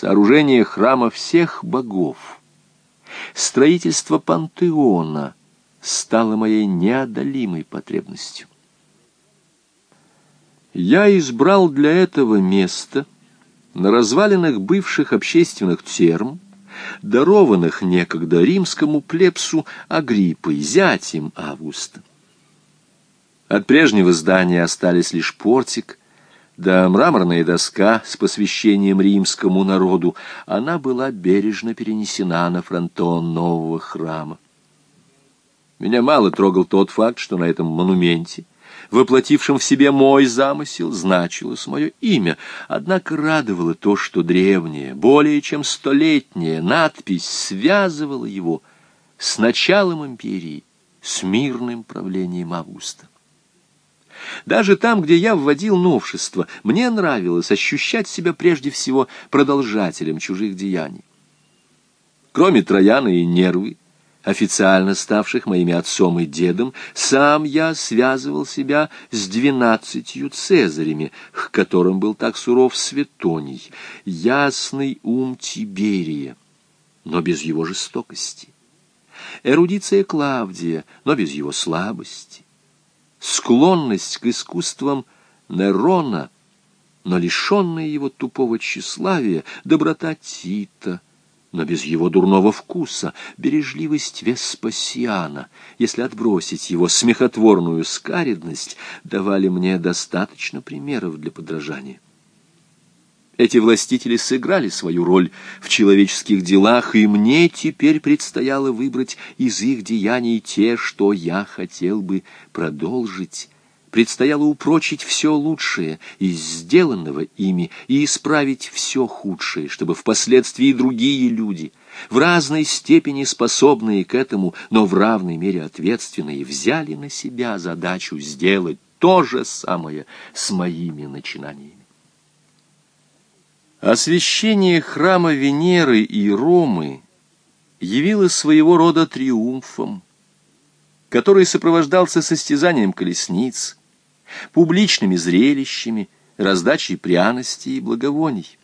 сооружение храма всех богов, строительство пантеона стало моей неодолимой потребностью. Я избрал для этого место на развалинах бывших общественных терм, дарованных некогда римскому плебсу Агриппой, зятем Августа. От прежнего здания остались лишь портик, да мраморная доска с посвящением римскому народу, она была бережно перенесена на фронтон нового храма. Меня мало трогал тот факт, что на этом монументе воплотившим в себе мой замысел, значилось мое имя. Однако радовало то, что древняя, более чем столетняя надпись связывала его с началом империи, с мирным правлением Августа. Даже там, где я вводил новшества, мне нравилось ощущать себя прежде всего продолжателем чужих деяний. Кроме Трояна и Нервы, официально ставших моими отцом и дедом, сам я связывал себя с двенадцатью цезарями, к которым был так суров Светоний, ясный ум Тиберия, но без его жестокости, эрудиция Клавдия, но без его слабости, склонность к искусствам Нерона, но лишенная его тупого тщеславия, доброта Тита — но без его дурного вкуса, бережливость Веспасиана, если отбросить его смехотворную скаредность, давали мне достаточно примеров для подражания. Эти властители сыграли свою роль в человеческих делах, и мне теперь предстояло выбрать из их деяний те, что я хотел бы продолжить, предстояло упрочить все лучшее из сделанного ими и исправить все худшее, чтобы впоследствии другие люди, в разной степени способные к этому, но в равной мере ответственные, взяли на себя задачу сделать то же самое с моими начинаниями. Освящение храма Венеры и Ромы явилось своего рода триумфом, который сопровождался состязанием колесниц, публичными зрелищами, раздачей пряностей и благовоний.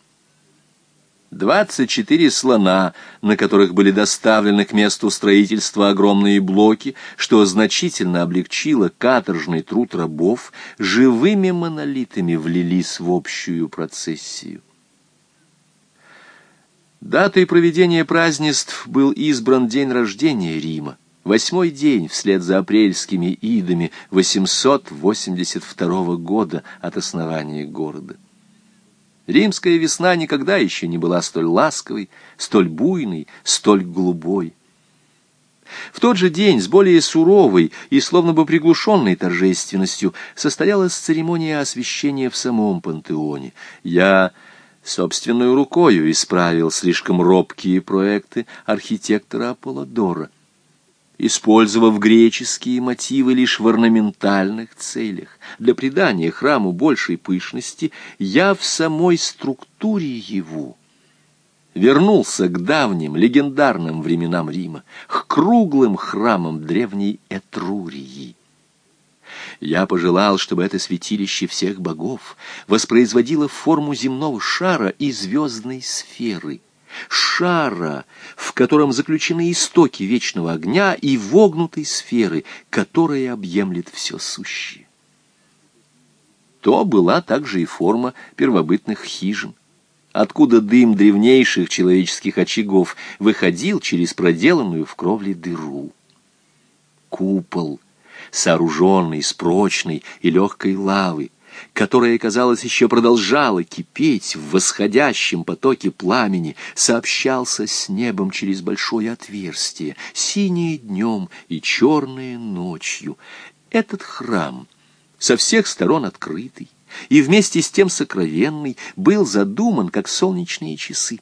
Двадцать четыре слона, на которых были доставлены к месту строительства огромные блоки, что значительно облегчило каторжный труд рабов, живыми монолитами влились в общую процессию. Датой проведения празднеств был избран день рождения Рима восьмой день вслед за апрельскими идами 882 года от основания города. Римская весна никогда еще не была столь ласковой, столь буйной, столь голубой. В тот же день с более суровой и словно бы приглушенной торжественностью состоялась церемония освящения в самом пантеоне. Я собственной рукою исправил слишком робкие проекты архитектора Аполлодора использовав греческие мотивы лишь в орнаментальных целях, для придания храму большей пышности, я в самой структуре его вернулся к давним легендарным временам Рима, к круглым храмам древней Этрурии. Я пожелал, чтобы это святилище всех богов воспроизводило форму земного шара и звездной сферы — шара, в котором заключены истоки вечного огня и вогнутой сферы, которая объемлет все сущее. То была также и форма первобытных хижин, откуда дым древнейших человеческих очагов выходил через проделанную в кровле дыру. Купол, сооруженный из прочной и легкой лавы, которая, казалось, еще продолжала кипеть в восходящем потоке пламени, сообщался с небом через большое отверстие, синее днем и черное ночью. Этот храм, со всех сторон открытый и вместе с тем сокровенный, был задуман, как солнечные часы.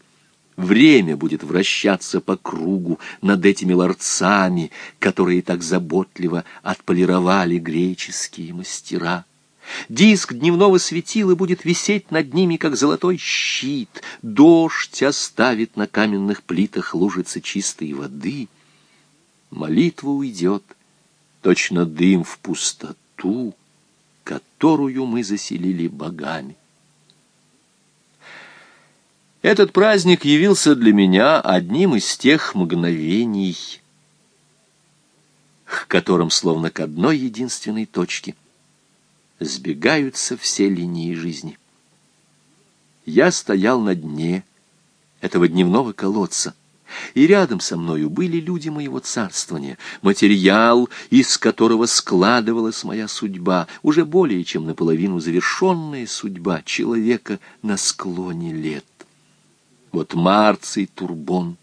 Время будет вращаться по кругу над этими ларцами, которые так заботливо отполировали греческие мастера. Диск дневного светила будет висеть над ними, как золотой щит. Дождь оставит на каменных плитах лужицы чистой воды. Молитва уйдет, точно дым в пустоту, которую мы заселили богами. Этот праздник явился для меня одним из тех мгновений, к которым словно к одной единственной точке сбегаются все линии жизни. Я стоял на дне этого дневного колодца, и рядом со мною были люди моего царствования, материал, из которого складывалась моя судьба, уже более чем наполовину завершенная судьба человека на склоне лет. Вот Марций Турбон,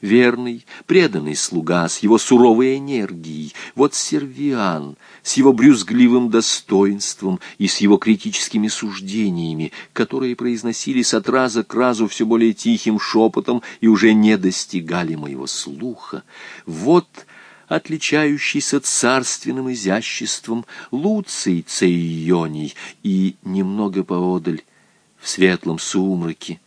верный, преданный слуга с его суровой энергией, вот Сервиан с его брюзгливым достоинством и с его критическими суждениями, которые произносились от раза к разу все более тихим шепотом и уже не достигали моего слуха. Вот отличающийся царственным изяществом Луций Цейоний и немного поодаль в светлом сумраке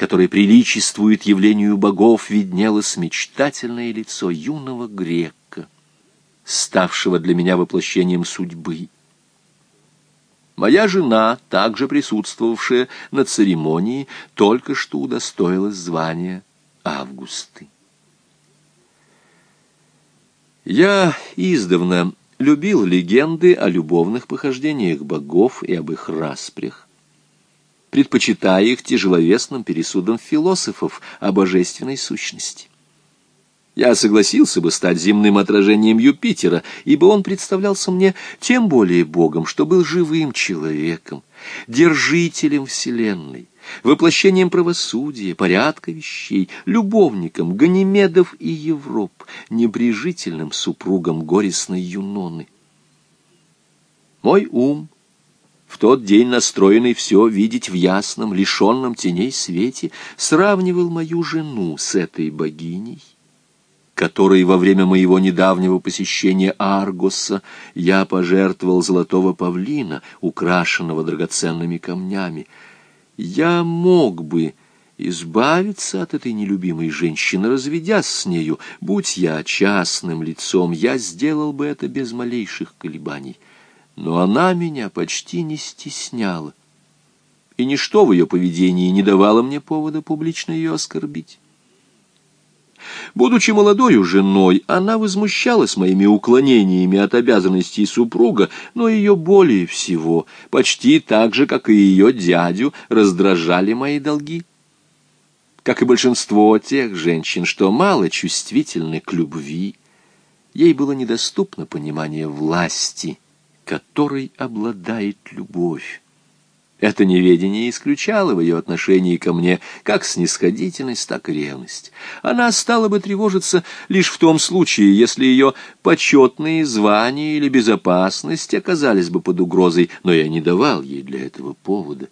которое приличествует явлению богов, виднелось мечтательное лицо юного грека, ставшего для меня воплощением судьбы. Моя жена, также присутствовавшая на церемонии, только что удостоилась звания Августы. Я издавна любил легенды о любовных похождениях богов и об их распрях предпочитая их тяжеловесным пересудам философов о божественной сущности. Я согласился бы стать земным отражением Юпитера, ибо он представлялся мне тем более Богом, что был живым человеком, держителем Вселенной, воплощением правосудия, порядка вещей, любовником Ганимедов и Европ, небрежительным супругом горестной Юноны. Мой ум — в тот день настроенный все видеть в ясном, лишенном теней свете, сравнивал мою жену с этой богиней, которой во время моего недавнего посещения Аргоса я пожертвовал золотого павлина, украшенного драгоценными камнями. Я мог бы избавиться от этой нелюбимой женщины, разведясь с нею. Будь я частным лицом, я сделал бы это без малейших колебаний но она меня почти не стесняла, и ничто в ее поведении не давало мне повода публично ее оскорбить. Будучи молодою женой, она возмущалась моими уклонениями от обязанностей супруга, но ее более всего, почти так же, как и ее дядю, раздражали мои долги. Как и большинство тех женщин, что мало чувствительны к любви, ей было недоступно понимание власти — которой обладает любовь. Это неведение исключало в ее отношении ко мне как снисходительность, так и ревность. Она стала бы тревожиться лишь в том случае, если ее почетные звания или безопасность оказались бы под угрозой, но я не давал ей для этого повода.